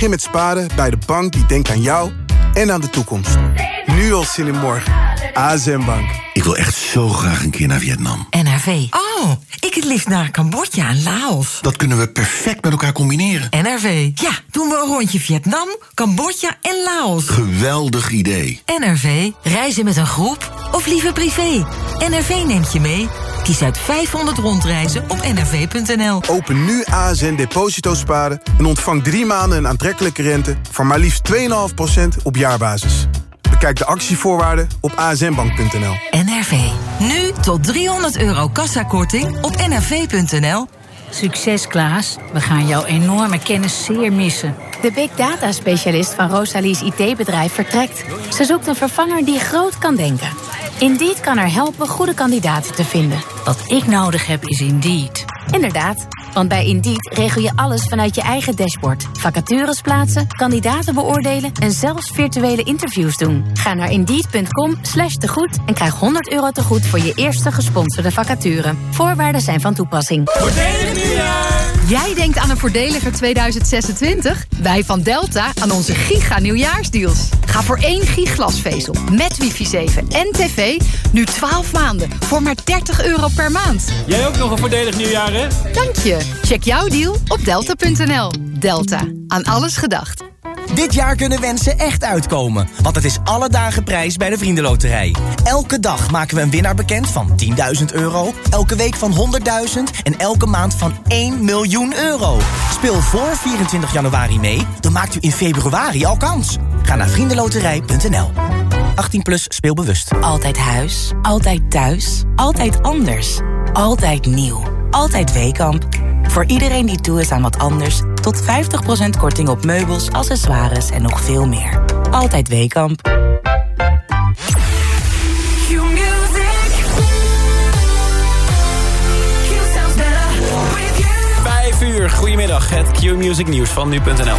Begin met sparen bij de bank die denkt aan jou en aan de toekomst. Nu al zin in morgen. ASM Bank. Ik wil echt zo graag een keer naar Vietnam. NRV. Oh, ik het liefst naar Cambodja en Laos. Dat kunnen we perfect met elkaar combineren. NRV. Ja, doen we een rondje Vietnam, Cambodja en Laos. Geweldig idee. NRV. Reizen met een groep of liever privé. NRV neemt je mee. Kies uit 500 rondreizen op nrv.nl. Open nu ASN Deposito Sparen en ontvang drie maanden een aantrekkelijke rente... van maar liefst 2,5% op jaarbasis. Bekijk de actievoorwaarden op asnbank.nl. NRV. Nu tot 300 euro kassakorting op nrv.nl. Succes Klaas, we gaan jouw enorme kennis zeer missen. De big data specialist van Rosalie's IT-bedrijf vertrekt. Ze zoekt een vervanger die groot kan denken. Indeed kan haar helpen goede kandidaten te vinden. Wat ik nodig heb is Indeed. Inderdaad, want bij Indeed regel je alles vanuit je eigen dashboard. Vacatures plaatsen, kandidaten beoordelen en zelfs virtuele interviews doen. Ga naar indeed.com slash tegoed en krijg 100 euro tegoed voor je eerste gesponsorde vacature. Voorwaarden zijn van toepassing. Voordelig nieuwjaar! Jij denkt aan een voordeliger 2026? Wij van Delta aan onze giga nieuwjaarsdeals. Ga voor één giglasvezel met wifi 7 en tv nu 12 maanden voor maar 30 euro per maand. Jij ook nog een voordelig nieuwjaar, hè? Dank je. Check jouw deal op delta.nl. Delta. Aan alles gedacht. Dit jaar kunnen wensen echt uitkomen, want het is alle dagen prijs bij de Vriendenloterij. Elke dag maken we een winnaar bekend van 10.000 euro, elke week van 100.000 en elke maand van 1 miljoen euro. Speel voor 24 januari mee, dan maakt u in februari al kans. Ga naar vriendenloterij.nl. 18 plus speelbewust. Altijd huis, altijd thuis, altijd anders, altijd nieuw, altijd Weekamp. Voor iedereen die toe is aan wat anders, tot 50% korting op meubels, accessoires en nog veel meer. Altijd Weekamp. Vijf uur, goedemiddag. Het Q-Music nieuws van nu.nl.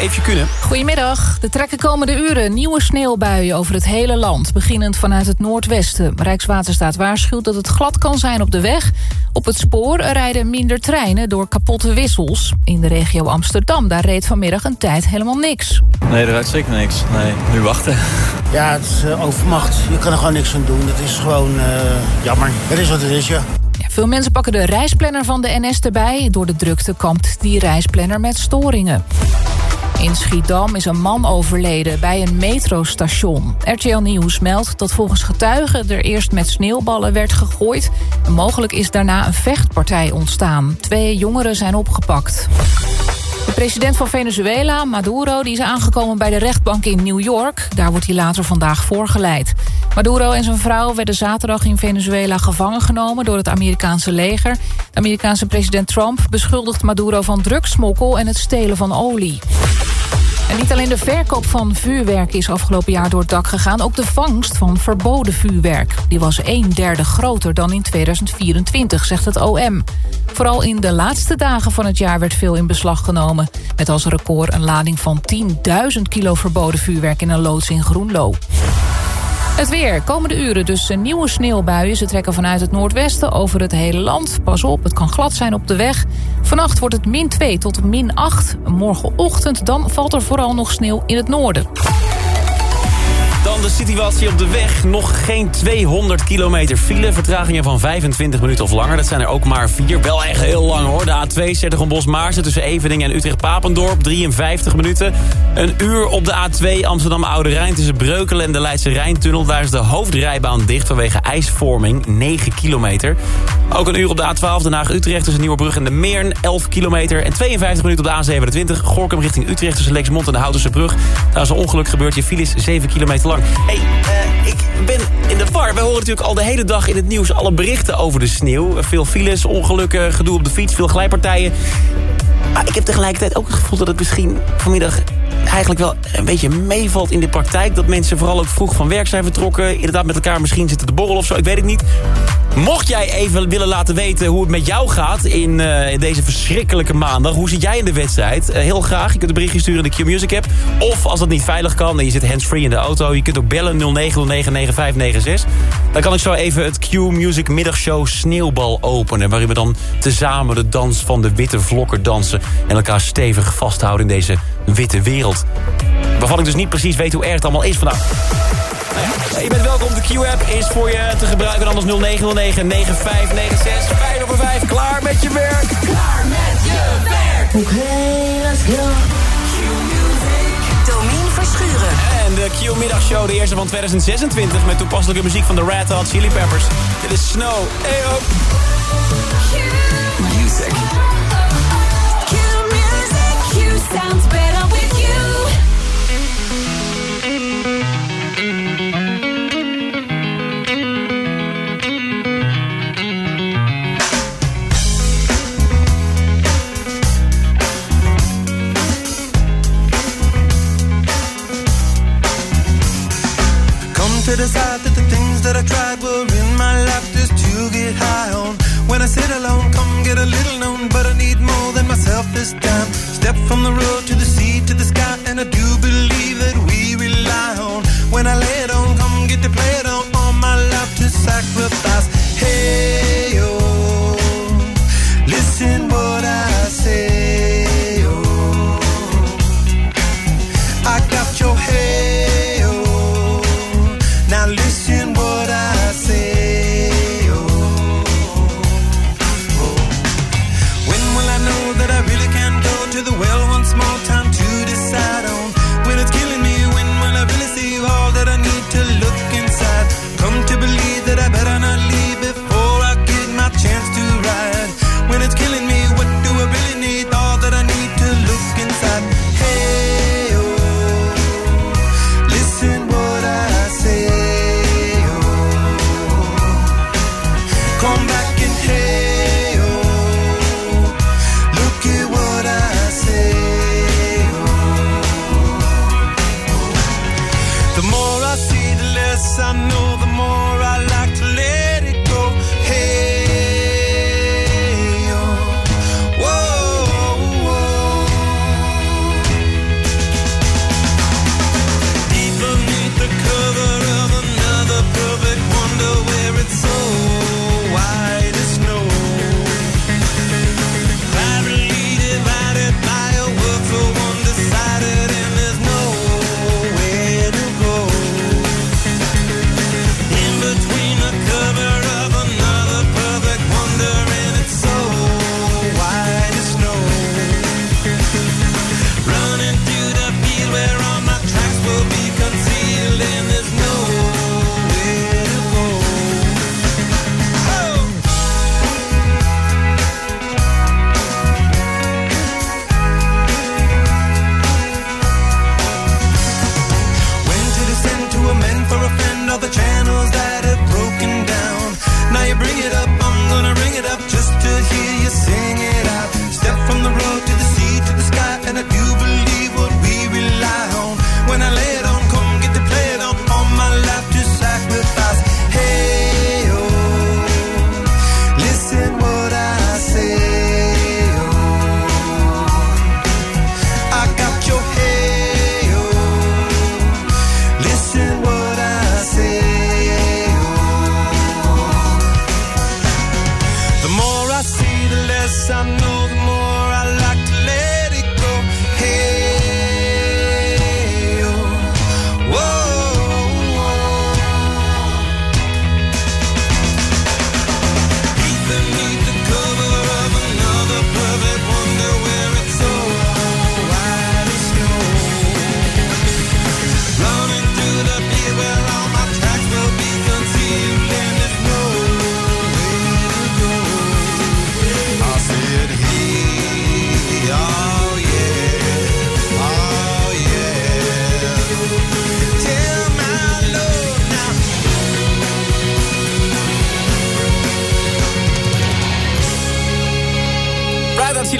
Even kunnen. Goedemiddag. Er trekken komende uren nieuwe sneeuwbuien over het hele land. Beginnend vanuit het noordwesten. Rijkswaterstaat waarschuwt dat het glad kan zijn op de weg. Op het spoor rijden minder treinen door kapotte wissels. In de regio Amsterdam, daar reed vanmiddag een tijd helemaal niks. Nee, er rijdt zeker niks. Nee, nu wachten. Ja, het is uh, overmacht. Je kan er gewoon niks aan doen. Het is gewoon uh, jammer. Het is wat het is, ja. Ja, veel mensen pakken de reisplanner van de NS erbij. Door de drukte kampt die reisplanner met storingen. In Schiedam is een man overleden bij een metrostation. RTL Nieuws meldt dat volgens getuigen er eerst met sneeuwballen werd gegooid. Mogelijk is daarna een vechtpartij ontstaan. Twee jongeren zijn opgepakt. De president van Venezuela, Maduro, die is aangekomen bij de rechtbank in New York. Daar wordt hij later vandaag voorgeleid. Maduro en zijn vrouw werden zaterdag in Venezuela gevangen genomen door het Amerikaanse leger. De Amerikaanse president Trump beschuldigt Maduro van drugsmokkel en het stelen van olie. En niet alleen de verkoop van vuurwerk is afgelopen jaar door het dak gegaan... ook de vangst van verboden vuurwerk. Die was een derde groter dan in 2024, zegt het OM. Vooral in de laatste dagen van het jaar werd veel in beslag genomen. Met als record een lading van 10.000 kilo verboden vuurwerk... in een loods in Groenlo. Het weer. Komende uren dus nieuwe sneeuwbuien. Ze trekken vanuit het noordwesten over het hele land. Pas op, het kan glad zijn op de weg. Vannacht wordt het min 2 tot min 8. Morgenochtend dan valt er vooral nog sneeuw in het noorden. Dan de situatie op de weg. Nog geen 200 kilometer file. Vertragingen van 25 minuten of langer. Dat zijn er ook maar vier. Wel echt heel lang hoor. De A2 Zettergon Maarsen tussen Eveningen en Utrecht-Papendorp. 53 minuten. Een uur op de A2 Amsterdam-Oude Rijn tussen Breukelen en de Leidse Rijntunnel. Daar is de hoofdrijbaan dicht vanwege ijsvorming. 9 kilometer. Ook een uur op de A12 Den Haag-Utrecht tussen Nieuwebrug en de Meern. 11 kilometer. En 52 minuten op de A27 Gorkum richting Utrecht tussen Lexmond en de Houtense Brug. Daar is een ongeluk gebeurd. Je file is 7 kilometer lang. Hey, uh, ik ben in de war. We horen natuurlijk al de hele dag in het nieuws alle berichten over de sneeuw. Veel files, ongelukken, gedoe op de fiets, veel glijpartijen. Maar ik heb tegelijkertijd ook het gevoel dat het misschien vanmiddag eigenlijk wel een beetje meevalt in de praktijk. Dat mensen vooral ook vroeg van werk zijn vertrokken. Inderdaad met elkaar misschien zitten te borrelen of zo. Ik weet het niet. Mocht jij even willen laten weten hoe het met jou gaat in, eh, in deze verschrikkelijke maandag. Hoe zit jij in de wedstrijd? Eh, heel graag. Je kunt een berichtje sturen in de Q-Music app. Of als dat niet veilig kan en je zit handsfree in de auto. Je kunt ook bellen 09099596. Dan kan ik zo even het Q-Music middagshow Sneeuwbal openen. Waarin we dan tezamen de dans van de witte vlokken dansen. En elkaar stevig vasthouden in deze witte wereld. Waarvan ik dus niet precies weet hoe erg het allemaal is vandaag. Je bent welkom. De Q-app is voor je te gebruiken. Anders 0909 9596 5 Klaar met je werk. Klaar met je werk. Oké, okay, let's go. En de Q-middagshow, de eerste van 2026... met toepasselijke muziek van de Red Hot Chili Peppers. Dit is Snow. Hey ho. Q Music. Q Music. Q Sounds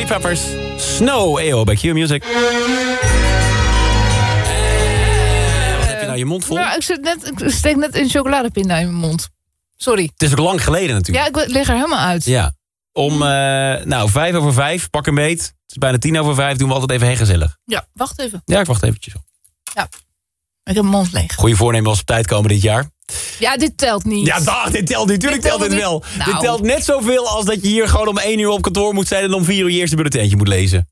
Peppers, Snow, EO bij Q Music. Wat heb je nou je mond vol? Nou, ik, zit net, ik steek net een chocoladepin in mijn mond. Sorry. Het is ook lang geleden natuurlijk. Ja, ik lig er helemaal uit. Ja. Om, eh, nou, vijf over vijf, pak een beet. Het is bijna tien over vijf, doen we altijd even heel gezellig. Ja, wacht even. Ja, ik wacht eventjes. Ja, ik heb mijn mond leeg. Goede voornemen als op tijd komen dit jaar. Ja, dit telt niet. Ja, dag, dit telt niet. Tuurlijk Dit telt telt dit wel. Nou. Dit telt net zoveel als dat je hier gewoon om één uur op kantoor moet zijn... en om vier uur je eerste bulletintje moet lezen.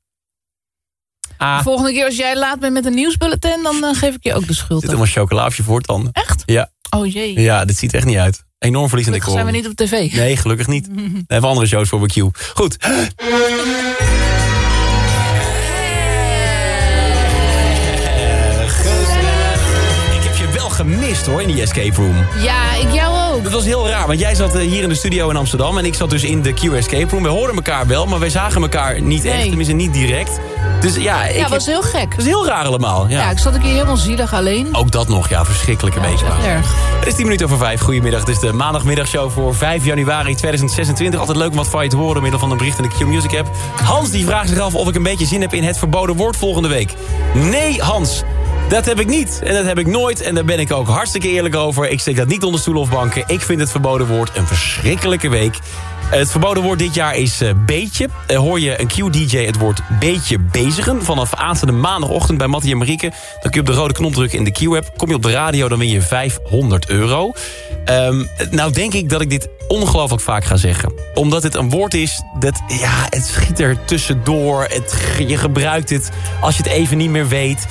Ah, De volgende keer als jij laat bent met een nieuwsbulletin... dan eh, geef ik je ook de schuld. zit helemaal chocola op je voortanden. Echt? Ja. Oh jee. Ja, dit ziet er echt niet uit. Enorm verlies aan decor. zijn we niet op tv. Nee, gelukkig niet. We hebben andere shows voor BQ. Goed. gemist hoor in die escape room. Ja, ik jou ook. Dat was heel raar, want jij zat eh, hier in de studio in Amsterdam... en ik zat dus in de Q Escape Room. We hoorden elkaar wel, maar wij zagen elkaar niet echt. Nee. Tenminste, niet direct. Dus ja, ik Ja, was heel gek. Dat is heel raar allemaal. Ja. Ja, ik zat een keer helemaal zielig alleen. Ook dat nog, ja, verschrikkelijke Ja, echt erg. Het is 10 minuten over 5. Goedemiddag. Het is de maandagmiddagshow voor 5 januari 2026. Altijd leuk om wat van je te horen door middel van een bericht in de Q-Music app. Hans die vraagt zich af of ik een beetje zin heb in het verboden woord volgende week. Nee, Hans. Dat heb ik niet. En dat heb ik nooit. En daar ben ik ook hartstikke eerlijk over. Ik steek dat niet onder stoel of banken. Ik vind het verboden woord een verschrikkelijke week. Het verboden woord dit jaar is eh, beetje. Eh, hoor je een Q-DJ het woord beetje bezigen... vanaf aanstaande maandagochtend bij Mattie en Marieke. Dan kun je op de rode knop drukken in de Q-app. Kom je op de radio, dan win je 500 euro. Ehm, nou denk ik dat ik dit ongelooflijk vaak ga zeggen. Omdat het een woord is dat, ja, het schiet er tussendoor. Het, je gebruikt het als je het even niet meer weet...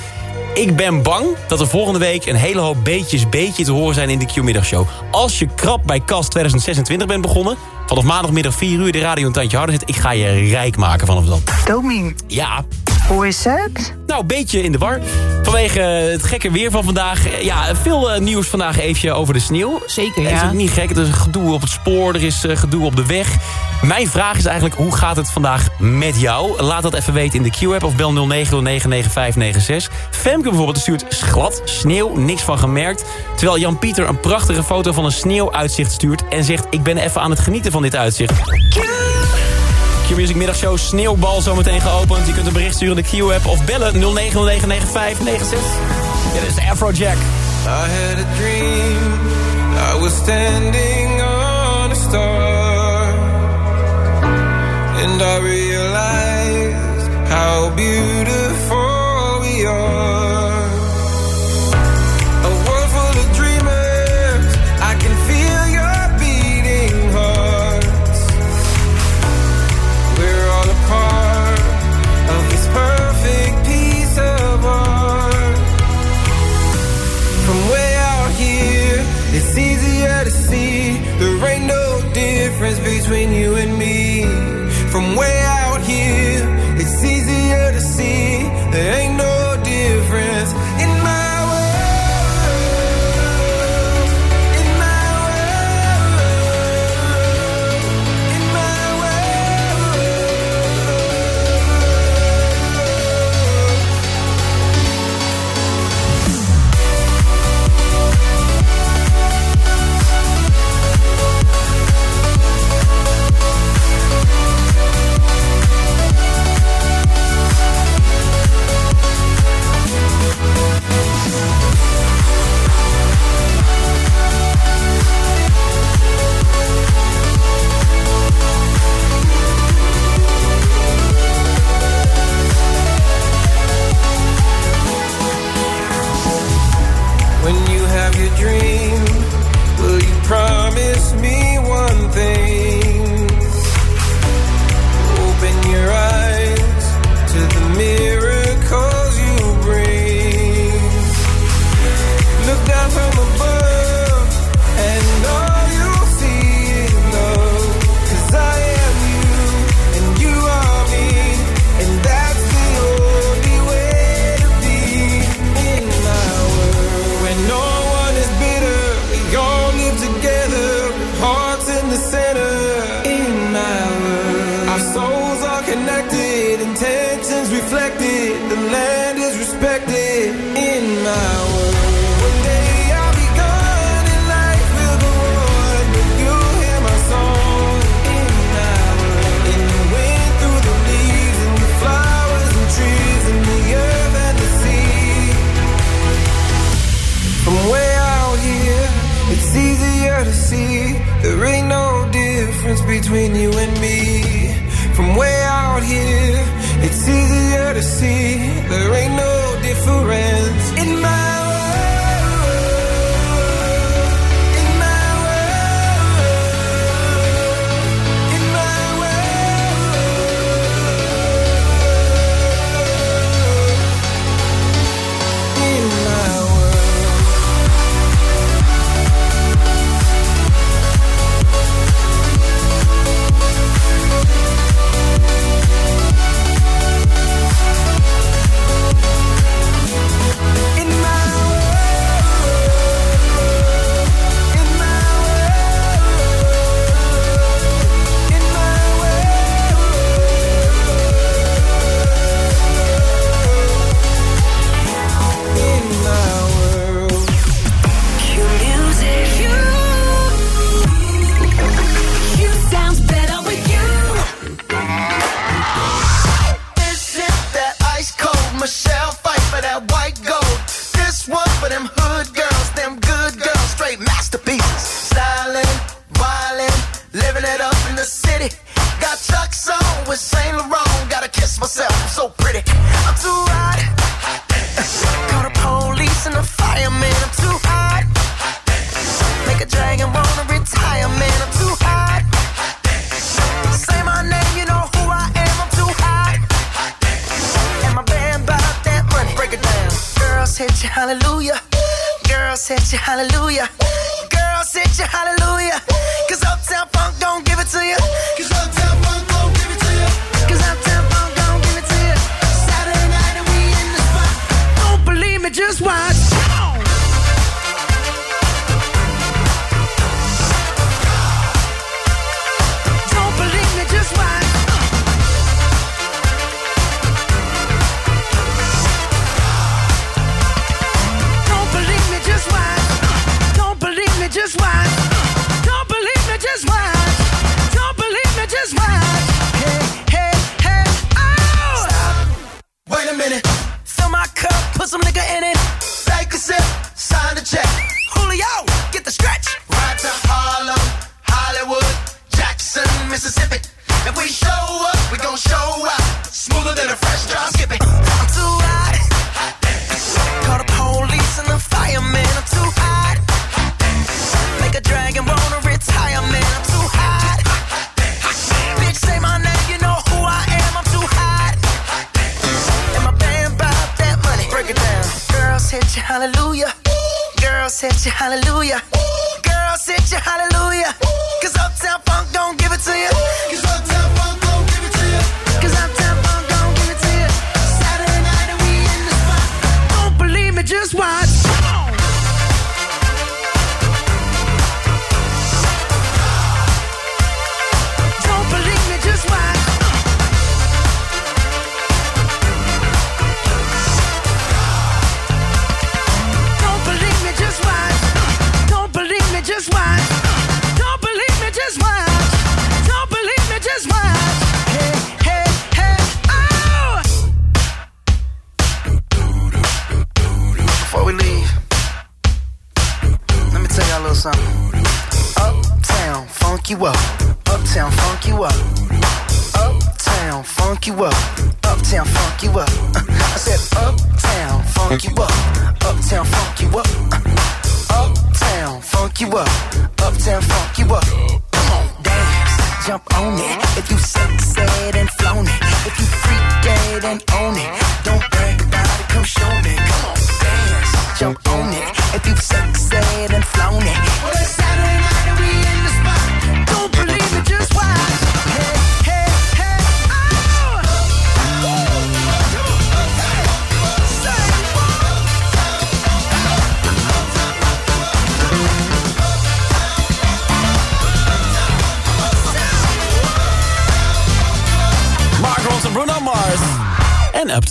Ik ben bang dat er volgende week een hele hoop beetjes beetje te horen zijn in de Q-middagshow. Als je krap bij Kast 2026 bent begonnen... vanaf maandagmiddag 4 uur de radio een tandje harder zet... ik ga je rijk maken vanaf dan. Domi, Ja, hoe is het? nou, beetje in de war. Vanwege het gekke weer van vandaag. Ja, veel eh, nieuws vandaag even over de sneeuw. Zeker, Het is ja. ook niet gek. Er is gedoe op het spoor, er is eh, gedoe op de weg. Mijn vraag is eigenlijk, hoe gaat het vandaag met jou? Laat dat even weten in de Q-app of bel 09099596. Femke bijvoorbeeld stuurt glad, sneeuw, niks van gemerkt. Terwijl Jan-Pieter een prachtige foto van een sneeuwuitzicht stuurt... en zegt, ik ben even aan het genieten van dit uitzicht. Q-Music middagshow Sneeuwbal zometeen geopend. Je kunt een bericht sturen in de Q-app of bellen 09099596. Dit is Afrojack. I had a dream. I was standing on a star. And I realized how beautiful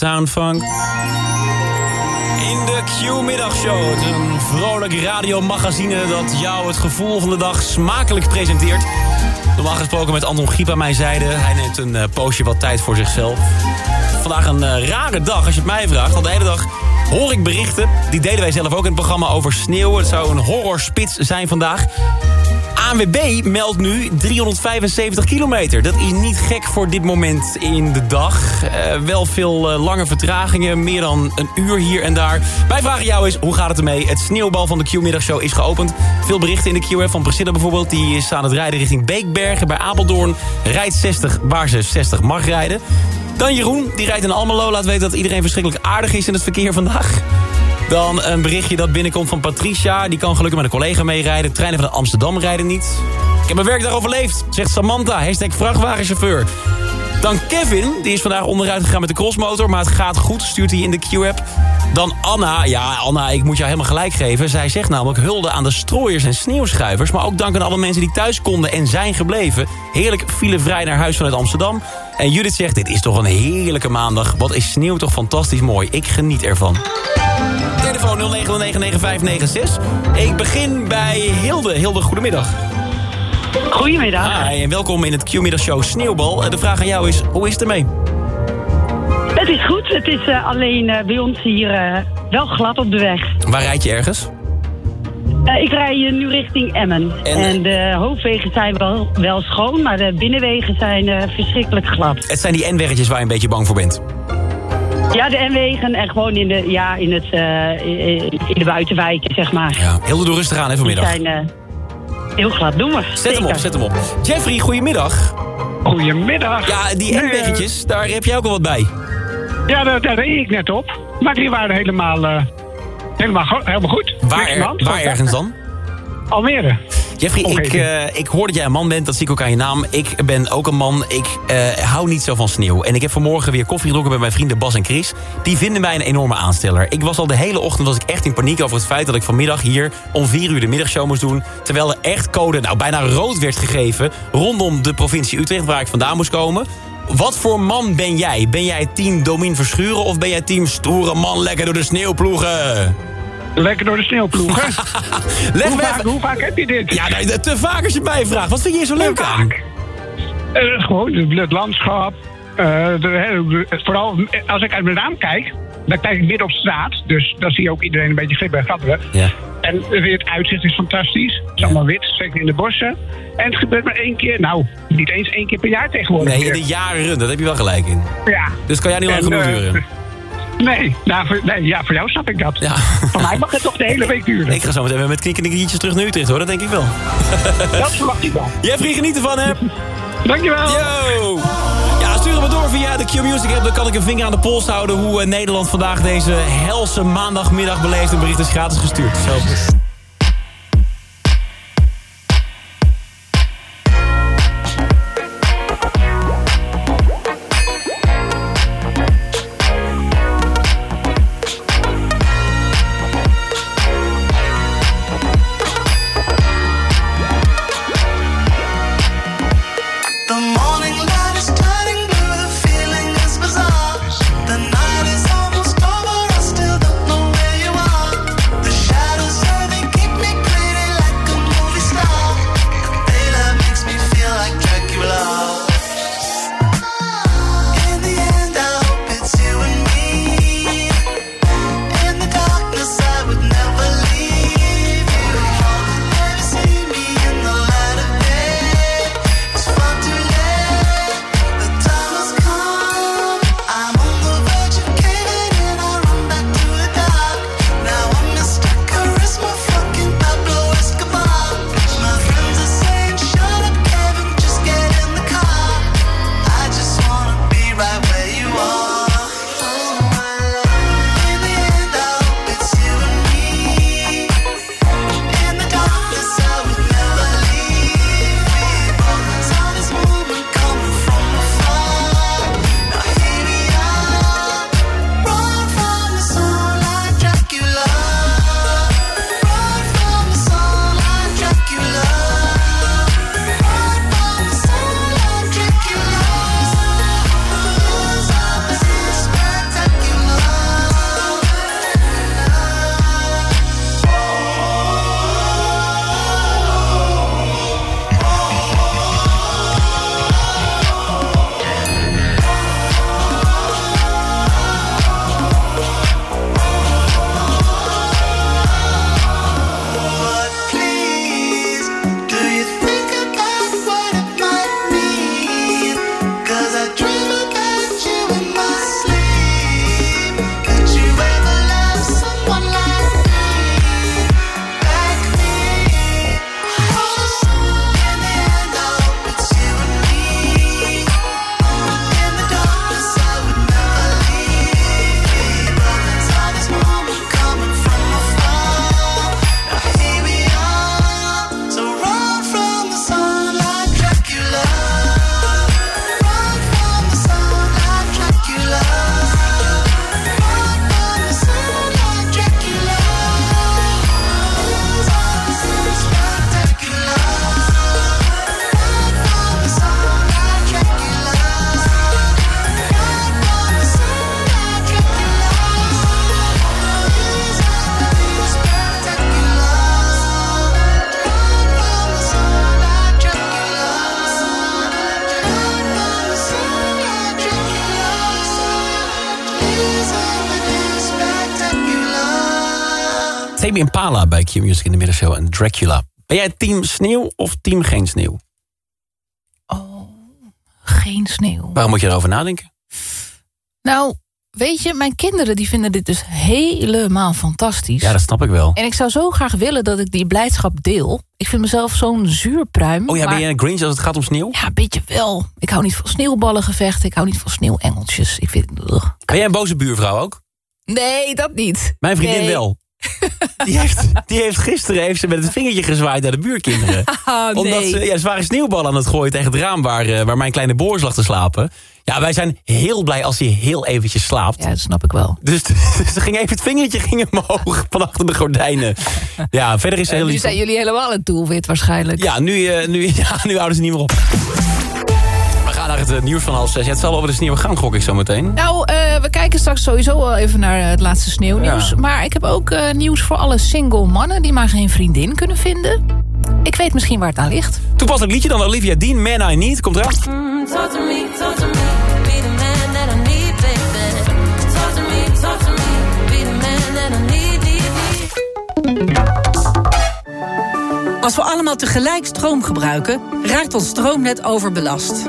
Funk. In de Q-middagshow. Een vrolijk radiomagazine dat jou het gevoel van de dag smakelijk presenteert. Normaal gesproken met Anton Giep aan mijn zijde. Hij neemt een eh, poosje wat tijd voor zichzelf. Vandaag een eh, rare dag als je het mij vraagt. Want de hele dag hoor ik berichten. Die deden wij zelf ook in het programma over sneeuw. Het zou een horrorspits zijn vandaag. ANWB meldt nu 375 kilometer. Dat is niet gek voor dit moment in de dag. Eh, wel veel eh, lange vertragingen, meer dan een uur hier en daar. Wij vragen jou eens, hoe gaat het ermee? Het sneeuwbal van de Q-middagshow is geopend. Veel berichten in de Q van Priscilla bijvoorbeeld. Die is aan het rijden richting Beekbergen bij Apeldoorn. Rijdt 60 waar ze 60 mag rijden. Dan Jeroen, die rijdt in Almelo. Laat weten dat iedereen verschrikkelijk aardig is in het verkeer vandaag. Dan een berichtje dat binnenkomt van Patricia. Die kan gelukkig met een collega meerijden. Treinen van Amsterdam rijden niet. Ik heb mijn werkdag overleefd, zegt Samantha. Hashtag vrachtwagenchauffeur. Dan Kevin, die is vandaag onderuit gegaan met de crossmotor... maar het gaat goed, stuurt hij in de Q-app. Dan Anna, ja Anna, ik moet jou helemaal gelijk geven. Zij zegt namelijk hulde aan de strooiers en sneeuwschuivers... maar ook dank aan alle mensen die thuis konden en zijn gebleven. Heerlijk filevrij naar huis vanuit Amsterdam. En Judith zegt, dit is toch een heerlijke maandag. Wat is sneeuw toch fantastisch mooi. Ik geniet ervan. Telefoon 09099596. Ik begin bij Hilde. Hilde, goedemiddag. Goedemiddag. Hi, en welkom in het Q-middagshow Sneeuwbal. De vraag aan jou is, hoe is het ermee? Het is goed. Het is eh, alleen eh, bij ons hier eh, wel glad op de weg. Waar rijd je ergens? Ik rij nu richting Emmen. En, de hoofdwegen zijn wel, wel schoon, maar de binnenwegen zijn verschrikkelijk glad. Het zijn die N-weggetjes waar je een beetje bang voor bent. Ja, de N-wegen en gewoon in de, ja, in het, eh, in de buitenwijken, zeg maar. Ja. Hilde, doe rustig aan hè, Die vanmiddag. zijn eh, heel glad. Doen we. Zet hem op, zet hem op. Jeffrey, goedemiddag. Goedemiddag. Ja, die Nee, N-weggetjes, daar heb jij ook al wat bij. Ja, daar, daar reed ik net op. Maar die waren helemaal, eh, helemaal, go- helemaal goed. Waar, de er- waar ergens dan? Almere. Jeffrey, ik, eh, ik hoor dat jij een man bent, dat zie ik ook aan je naam. Ik ben ook een man, ik eh, hou niet zo van sneeuw. En ik heb vanmorgen weer koffie gedronken met mijn vrienden Bas en Chris. Die vinden mij een enorme aansteller. Ik was al de hele ochtend was ik echt in paniek over het feit... dat ik vanmiddag hier om 4 uur de middagshow moest doen... terwijl er echt code, nou bijna rood werd gegeven... rondom de provincie Utrecht, waar ik vandaan moest komen... Wat voor man ben jij? Ben jij team Domien Verschuren of ben jij team stoere man lekker door de sneeuw ploegen? Lekker door de sneeuw ploegen. Hoe, vaak, even- hoe vaak heb je dit? Ja, nee, te vaak als je mij vraagt. Wat vind je hier zo leuk aan? Eh, gewoon het, landschap. eh, de- vooral als ik uit mijn raam kijk, dan kijk ik midden op straat. Dus dan zie je ook iedereen een beetje glibberen en grapperen. Ja. En weer het uitzicht is fantastisch. Het is allemaal wit, zeker in de bossen. En het gebeurt maar één keer, nou, niet eens één keer per jaar tegenwoordig. Nee, in de jaren, dat heb je wel gelijk in. Ja. Dus kan jij niet lang En, genoeg eh, duren? Nee, nou, voor, nee, ja, voor jou snap ik dat. Ja. Voor mij mag het toch de hele week duren. Ik ga zo meteen weer met knikkende knietjes terug naar Utrecht, hoor. Dat denk ik wel. Dat verwacht ik wel. Jeffrey, geniet ervan, hè? Dankjewel. Yo! Ja, stuur hem maar door via de Q-Music app. Dan kan ik een vinger aan de pols houden hoe eh, Nederland vandaag deze helse maandagmiddag beleeft. Een bericht is gratis gestuurd. Zo. Impala bij Q-Music in de middagshow en Dracula. Ben jij team sneeuw of team geen sneeuw? Geen sneeuw. Waarom moet je erover nadenken? Nou, weet je, mijn kinderen die vinden dit dus helemaal fantastisch. Ja, dat snap ik wel. En ik zou zo graag willen dat ik die blijdschap deel. Ik vind mezelf zo'n zuurpruim. Oh ja, ben jij een Grinch als het gaat om sneeuw? Ja, een beetje wel. Ik hou niet van sneeuwballengevechten. Ik hou niet van sneeuwengeltjes. Ik vind... ugh. Ben jij een boze buurvrouw ook? Nee, dat niet. Mijn vriendin Nee. wel. Die heeft, die heeft gisteren heeft ze met het vingertje gezwaaid naar de buurkinderen. Nee. Omdat ze, ja, ze waren sneeuwballen aan het gooien tegen het raam waar, eh, waar mijn kleine Boris lag te slapen. Ja, wij zijn heel blij als hij heel eventjes slaapt. Ja, dat snap ik wel. Dus ze ging even het vingertje ging omhoog van achter de gordijnen. Ja, verder is ze heel nu zijn jullie helemaal het doelwit waarschijnlijk. Ja, nu, eh, nu, ja, nu houden ze niet meer op. We gaan naar het eh, nieuws van half zes. Ja, het zal wel over de sneeuw gaan, gok ik zo meteen. Nou, eh, we kijken straks sowieso wel even naar eh, het laatste sneeuwnieuws. Ja. Maar ik heb ook eh, nieuws voor alle single mannen... die maar geen vriendin kunnen vinden. Ik weet misschien waar het aan ligt. Toepasselijk liedje dan Olivia Dean, Man I Need. Komt eraan. Mm, talk to me, talk to me. Be the man that I need, baby. Talk to me, talk to me. Be the man that I need, need, need. Als we allemaal tegelijk stroom gebruiken, raakt ons stroomnet overbelast.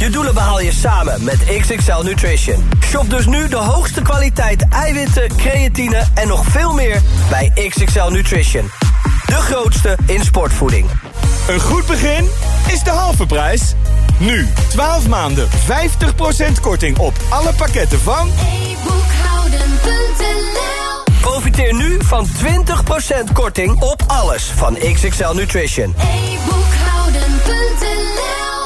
Je doelen behaal je samen met XXL Nutrition. Shop dus nu de hoogste kwaliteit eiwitten, creatine en nog veel meer bij XXL Nutrition. De grootste in sportvoeding. Een goed begin is de halve prijs. Nu, 12 maanden, 50% korting op alle pakketten van... Profiteer nu van 20% korting op alles van XXL Nutrition.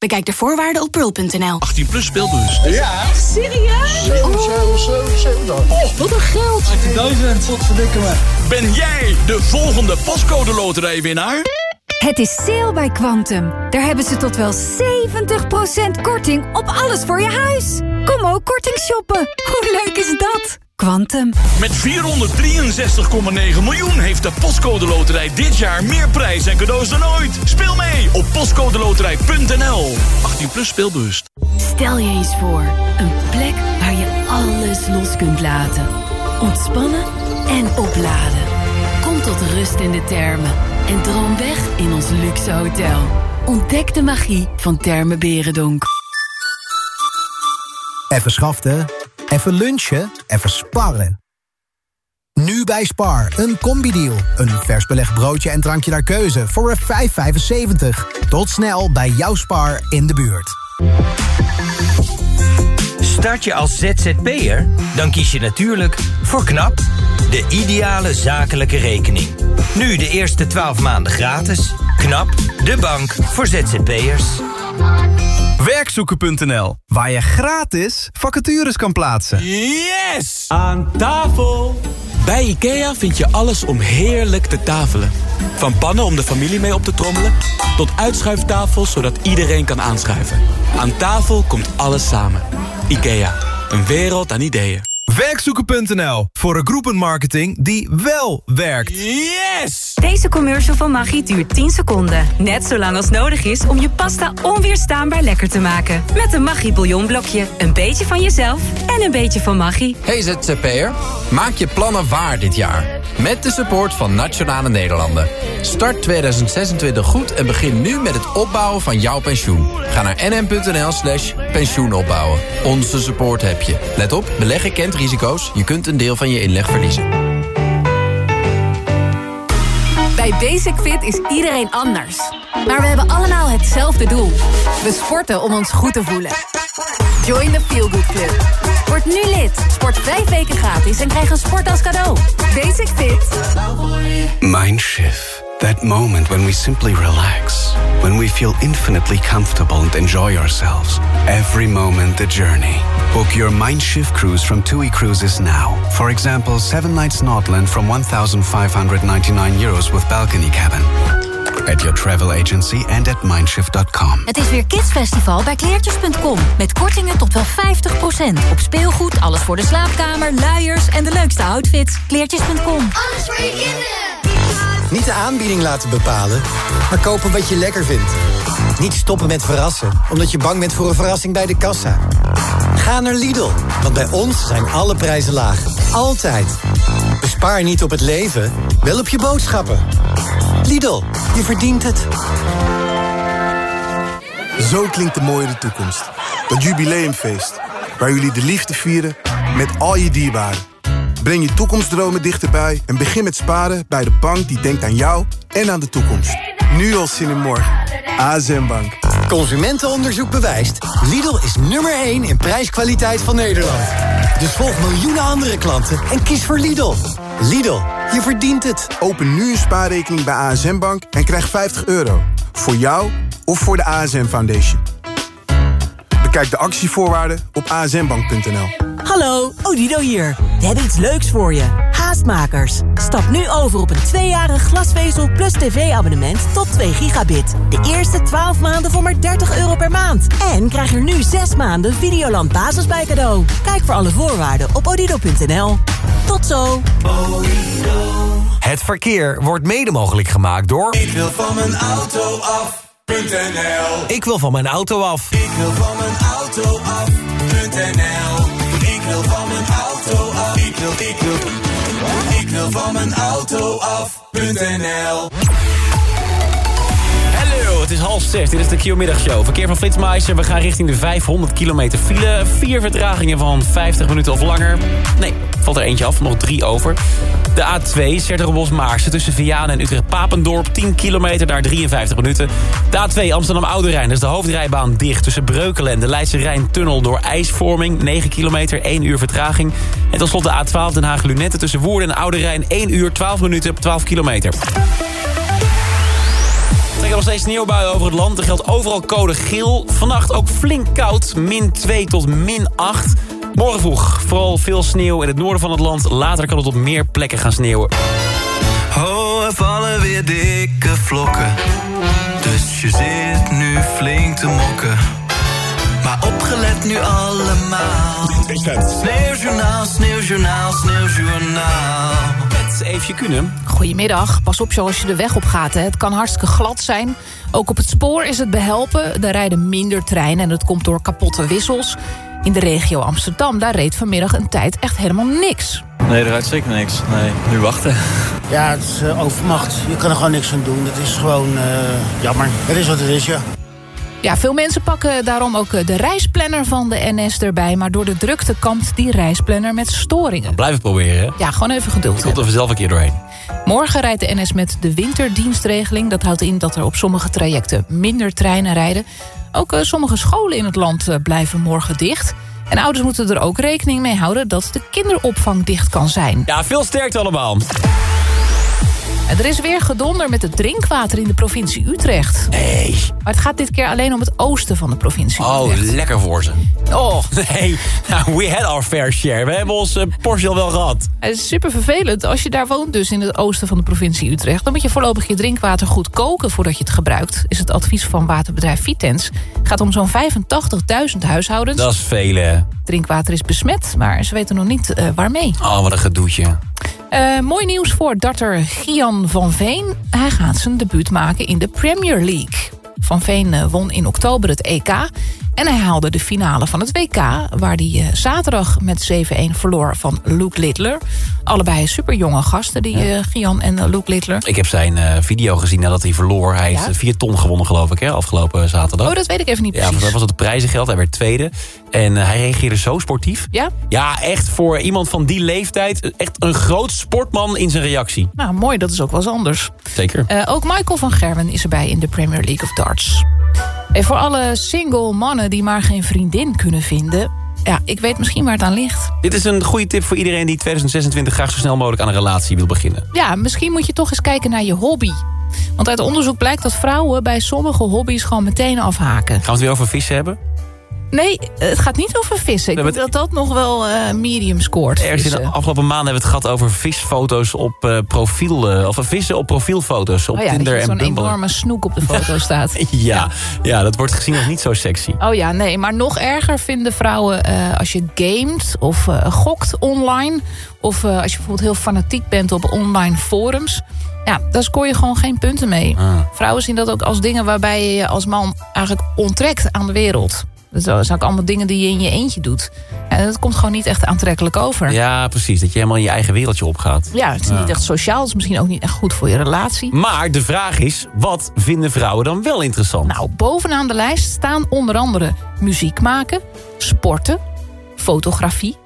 Bekijk de voorwaarden op pearl.nl. 18 plus speelbus. Ja. Serieus? Oh, wat een geld. 18.000. Wat verdikken me. Ben jij de volgende pascode loterijwinnaar? Het is sale bij Quantum. Daar hebben ze tot wel 70% korting op alles voor je huis. Kom ook korting shoppen. Hoe leuk is dat? Quantum. Met 463,9 miljoen heeft de Postcode Loterij dit jaar meer prijs en cadeaus dan ooit. Speel mee op postcodeloterij.nl. 18 plus speelbewust. Stel je eens voor, een plek waar je alles los kunt laten. Ontspannen en opladen. Kom tot rust in de termen en droom weg in ons luxe hotel. Ontdek de magie van Termen Berendonk. Even schaften, even lunchen, even sparren. Nu bij Spar, een combi-deal. Een vers belegd broodje en drankje naar keuze voor 5,75. Tot snel bij jouw Spar in de buurt. Start je als ZZP'er? Dan kies je natuurlijk voor KNAP, de ideale zakelijke rekening. Nu de eerste 12 maanden gratis. KNAP, de bank voor ZZP'ers. Werkzoeken.nl, waar je gratis vacatures kan plaatsen. Yes! Aan tafel! Bij IKEA vind je alles om heerlijk te tafelen. Van pannen om de familie mee op te trommelen... tot uitschuiftafels zodat iedereen kan aanschuiven. Aan tafel komt alles samen. IKEA, een wereld aan ideeën. Werkzoeken.nl, voor een groepenmarketing die wel werkt. Yes! Deze commercial van Maggi duurt 10 seconden. Net zo lang als nodig is om je pasta onweerstaanbaar lekker te maken. Met een Maggi bouillonblokje. Een beetje van jezelf en een beetje van Maggi. Hey ZZP'er, maak je plannen waar dit jaar. Met de support van Nationale Nederlanden. Start 2026 goed en begin nu met het opbouwen van jouw pensioen. Ga naar nm.nl slash pensioenopbouwen. Onze support heb je. Let op, beleggen kent risico's. Je kunt een deel van je inleg verliezen. Bij Basic Fit is iedereen anders. Maar we hebben allemaal hetzelfde doel. We sporten om ons goed te voelen. Join the Feel Good Club. Word nu lid. Sport vijf weken gratis is en krijg een sport als cadeau. Basic Fit. Mindshift. That moment when we simply relax, when we feel infinitely comfortable and enjoy ourselves. Every moment the journey. Book your Mindshift cruise from TUI Cruises now. For example, seven nights Nordland from 1,599 euros with balcony cabin. At your travel agency and at mindshift.com. Het is weer Kidsfestival bij kleertjes.com. Met kortingen tot wel 50%. Op speelgoed, alles voor de slaapkamer, luiers en de leukste outfits. Kleertjes.com. Alles voor je kinderen. Niet de aanbieding laten bepalen, maar kopen wat je lekker vindt. Niet stoppen met verrassen, omdat je bang bent voor een verrassing bij de kassa. Ga naar Lidl, want bij ons zijn alle prijzen laag. Altijd. Bespaar niet op het leven, wel op je boodschappen. Lidl, je verdient het. Zo klinkt de mooie toekomst. Dat jubileumfeest. Waar jullie de liefde vieren met al je dierbaren. Breng je toekomstdromen dichterbij en begin met sparen bij de bank die denkt aan jou en aan de toekomst. Nu al zin in morgen. ASM Bank. Consumentenonderzoek bewijst. Lidl is nummer 1 in prijskwaliteit van Nederland. Dus volg miljoenen andere klanten en kies voor Lidl. Lidl, je verdient het. Open nu een spaarrekening bij ASM Bank en krijg 50 euro. Voor jou of voor de ASM Foundation. Bekijk de actievoorwaarden op asmbank.nl. Hallo, Odido hier. We hebben iets leuks voor je. Haastmakers. Stap nu over op een tweejarig glasvezel plus tv-abonnement tot 2 gigabit. De eerste 12 maanden voor maar 30 euro per maand. En krijg er nu 6 maanden Videoland Basis bij cadeau. Kijk voor alle voorwaarden op odido.nl. Tot zo. Het verkeer wordt mede mogelijk gemaakt door... Ik wil van mijn auto af.nl Ik wil van mijn auto af. Ik wil van mijn auto af.nl Ik wil van mijn auto af. Ik wil, ik wil, ik wil van mijn auto af.nl Hallo, het is half zes. Dit is de Q-middagshow. Verkeer van Flitsmeister. We gaan richting de 500 kilometer file. Vier vertragingen van 50 minuten of langer. Nee, valt er eentje af. Nog drie over. De A2, Sertogenbos-Maarsen tussen Vianen en Utrecht-Papendorp. 10 kilometer, daar 53 minuten. De A2, Amsterdam-Oude Rijn. Is de hoofdrijbaan dicht tussen Breukelen en de Leidse Rijn-tunnel door ijsvorming. 9 kilometer, 1 uur vertraging. En tot slot de A12 Den Haag-Lunette tussen Woerden en Oude Rijn. 1 uur, 12 minuten, 12 kilometer. Er nog steeds sneeuwbuien over het land. Er geldt overal code geel. Vannacht ook flink koud. Min 2 tot min 8. Morgen vroeg vooral veel sneeuw in het noorden van het land. Later kan het op meer plekken gaan sneeuwen. Oh, er vallen weer dikke vlokken. Dus je zit nu flink te mokken. Maar opgelet nu allemaal. Sneeuwjournaal, sneeuwjournaal, sneeuwjournaal. Met Eefje Kunen. Goedemiddag. Pas op zoals je de weg op gaat. Hè. Het kan hartstikke glad zijn. Ook op het spoor is het behelpen. Er rijden minder treinen en dat komt door kapotte wissels. In de regio Amsterdam, daar reed vanmiddag een tijd echt helemaal niks. Nee, er rijdt zeker niks. Nee, nu wachten. Ja, het is eh, overmacht. Je kan er gewoon niks aan doen. Het is gewoon eh, jammer. Het is wat het is, ja. Ja, veel mensen pakken daarom ook eh, de reisplanner van de NS erbij. Maar door de drukte kampt die reisplanner met storingen. Blijven proberen, hè? Ja, gewoon even geduld Je komt er vanzelf een keer doorheen. Morgen rijdt de NS met de winterdienstregeling. Dat houdt in dat er op sommige trajecten minder treinen rijden. Ook eh, sommige scholen in het land eh, blijven morgen dicht. En ouders moeten er ook rekening mee houden... dat de kinderopvang dicht kan zijn. Ja, veel sterkte allemaal. En er is weer gedonder met het drinkwater in de provincie Utrecht. Nee. Maar het gaat dit keer alleen om het oosten van de provincie Oh, Utrecht. lekker voor ze. Oh. Nee, nou, we had our fair share. We hebben ons uh, Porsche al wel gehad. Het is super vervelend. Als je daar woont dus in het oosten van de provincie Utrecht... dan moet je voorlopig je drinkwater goed koken voordat je het gebruikt. Is het advies van waterbedrijf Vitens. gaat om zo'n 85.000 huishoudens. Dat is veel, hè? Drinkwater is besmet, maar ze weten nog niet eh, waarmee. Oh, wat een gedoetje. Eh, mooi nieuws voor darter Gian van Veen. Hij gaat zijn debuut maken in de Premier League. Van Veen eh, won in oktober het EK. En hij haalde de finale van het WK... waar hij eh, zaterdag met 7-1 verloor van Luke Littler. Allebei superjonge gasten, die eh, Gian en Luke Littler. Ik heb zijn video gezien nadat hij verloor. Hij heeft Ja? eh, vier ton gewonnen, geloof ik, hè, afgelopen zaterdag. Oh, dat weet ik even niet Ja, precies. dat was het prijzengeld. Hij werd tweede. En hij reageerde zo sportief. Ja? Ja, echt voor iemand van die leeftijd. Echt een groot sportman in zijn reactie. Nou, mooi, dat is ook wel eens anders. Zeker. Ook Michael van Gerwen is erbij in de Premier League of Darts. En voor alle single mannen die maar geen vriendin kunnen vinden... ja, ik weet misschien waar het aan ligt. Dit is een goede tip voor iedereen die 2026 graag zo snel mogelijk aan een relatie wil beginnen. Ja, misschien moet je toch eens kijken naar je hobby. Want uit onderzoek blijkt dat vrouwen bij sommige hobby's gewoon meteen afhaken. Gaan we het weer over vissen hebben? Nee, het gaat niet over vissen. Ik denk dat dat nog wel eh, medium scoort. Ergens in de afgelopen maanden hebben we het gehad over visfoto's op eh, profiel... eh, of vissen op profielfoto's op Oh ja, dat Tinder en zo'n Bumble. enorme snoek op de foto staat. Ja, ja, dat wordt gezien als niet zo sexy. Oh ja, nee, maar nog erger vinden vrouwen als je gamet of gokt online. Of als je bijvoorbeeld heel fanatiek bent op online forums. Ja, daar scoor je gewoon geen punten mee. Ah. Vrouwen zien dat ook als dingen waarbij je je als man eigenlijk onttrekt aan de wereld. Dat zijn ook allemaal dingen die je in je eentje doet. En dat komt gewoon niet echt aantrekkelijk over. Ja, precies. Dat je helemaal in je eigen wereldje opgaat. Ja, het is niet echt sociaal. Het is misschien ook niet echt goed voor je relatie. Maar de vraag is, wat vinden vrouwen dan wel interessant? Nou, bovenaan de lijst staan onder andere muziek maken, sporten, fotografie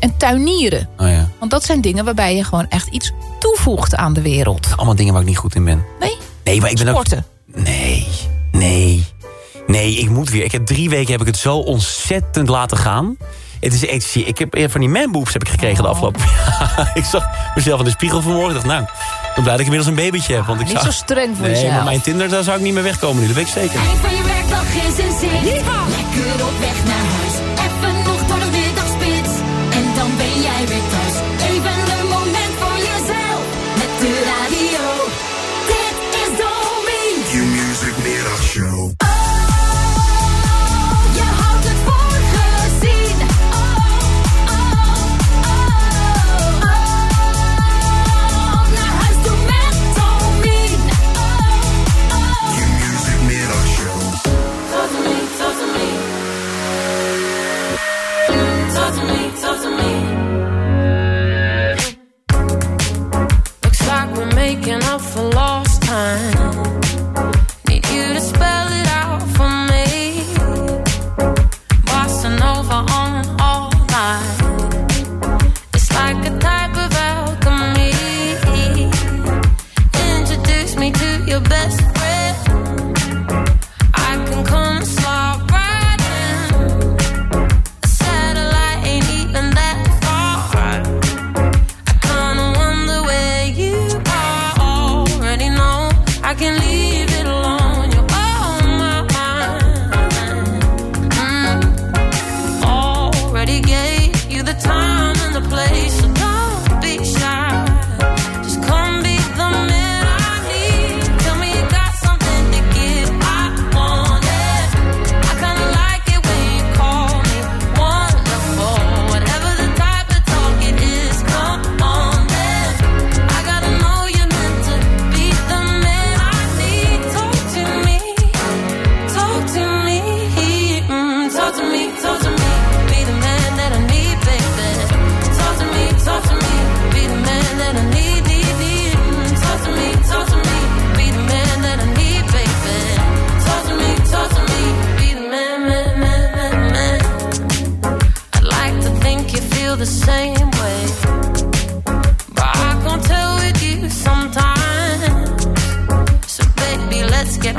en tuinieren. Oh ja. Want dat zijn dingen waarbij je gewoon echt iets toevoegt aan de wereld. Allemaal dingen waar ik niet goed in ben. Nee? Nee, maar ik ben Sporten. ook... Nee, nee. Nee, ik moet weer. Ik heb drie weken heb ik het zo ontzettend laten gaan. Het is echt... zie- Ik heb van die manboobs heb ik gekregen Oh. de afgelopen... ik zag mezelf in de spiegel vanmorgen. Ik dacht, nou, ik ben blij dat ik inmiddels een babytje heb. Want ik Niet zou... zo streng voor nee, jezelf. maar mijn Tinder, daar zou ik niet meer wegkomen nu. Dat weet ik zeker. Eind van je werkdag is in zicht. Lekker op weg naar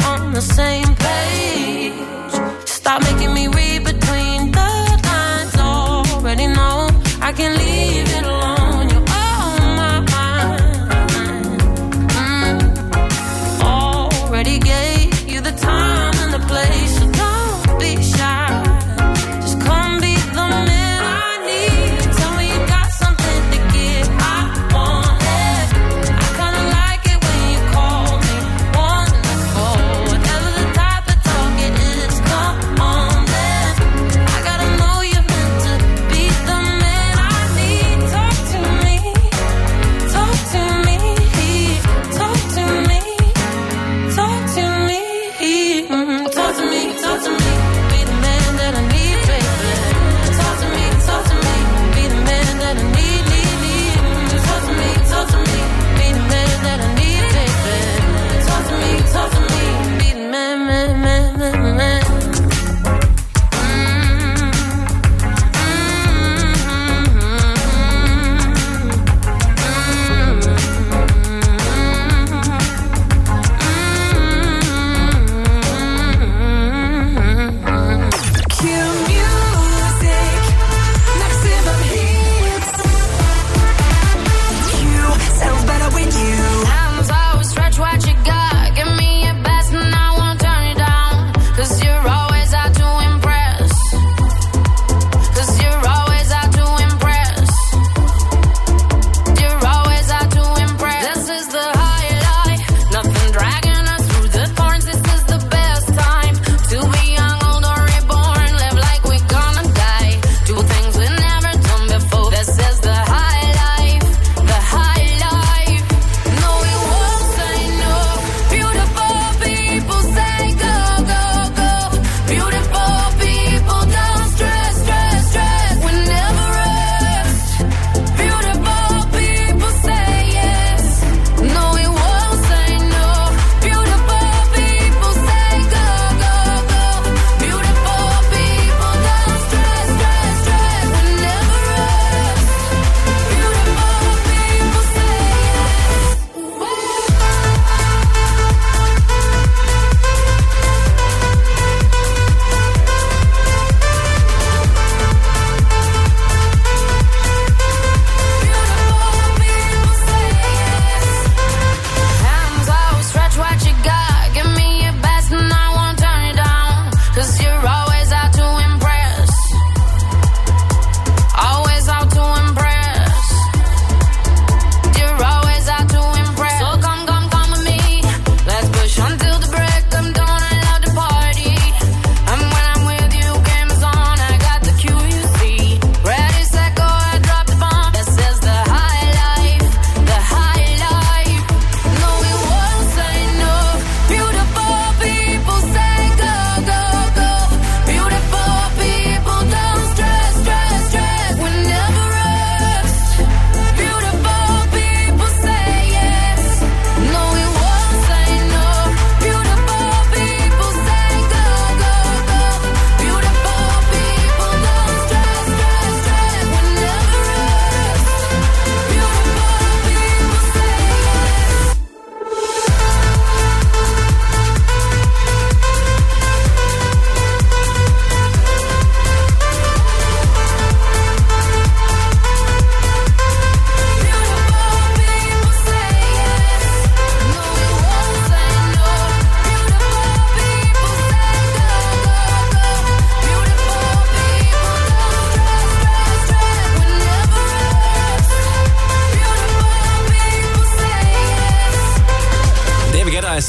on the same page.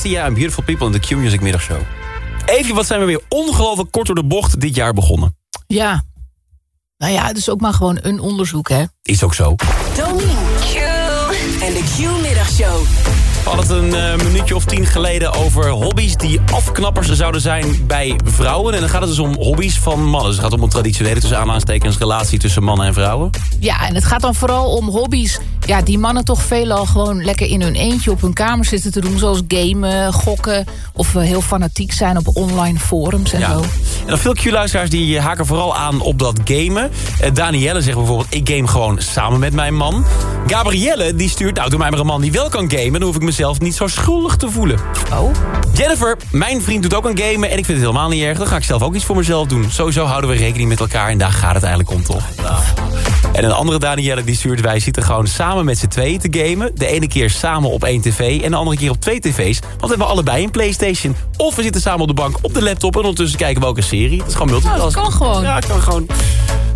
Sia en Beautiful People in de Q-Music middagshow. Even, wat zijn we weer ongelooflijk kort door de bocht dit jaar begonnen. Ja. Nou ja, het is ook maar gewoon een onderzoek, hè. Is ook zo. Domien, Q en de Q-middagshow. We hadden het een eh, minuutje of tien geleden over hobby's die afknappers zouden zijn bij vrouwen. En dan gaat het dus om hobby's van mannen. Dus het gaat om een traditionele tussen aanhalingstekens relatie tussen mannen en vrouwen. Ja, en het gaat dan vooral om hobby's... Ja, die mannen toch veelal gewoon lekker in hun eentje op hun kamer zitten te doen. Zoals gamen, gokken of eh, heel fanatiek zijn op online forums en Ja. zo. En dan veel Q-luisteraars die haken vooral aan op dat gamen. Eh, Danielle zegt bijvoorbeeld, ik game gewoon samen met mijn man. Gabrielle die stuurt, nou doe mij maar een man die wel kan gamen. Dan hoef ik mezelf niet zo schuldig te voelen. Oh. Jennifer, mijn vriend doet ook aan gamen en ik vind het helemaal niet erg. Dan ga ik zelf ook iets voor mezelf doen. Sowieso houden we rekening met elkaar en daar gaat het eigenlijk om toch? En een andere Danielle die stuurt, wij zitten gewoon samen met z'n tweeën te gamen. De ene keer samen op één tv en de andere keer op twee tv's. Want we hebben allebei een Playstation. Of we zitten samen op de bank op de laptop en ondertussen kijken we ook een serie. Dat is gewoon multitasking. dat kan gewoon. Ja, kan gewoon.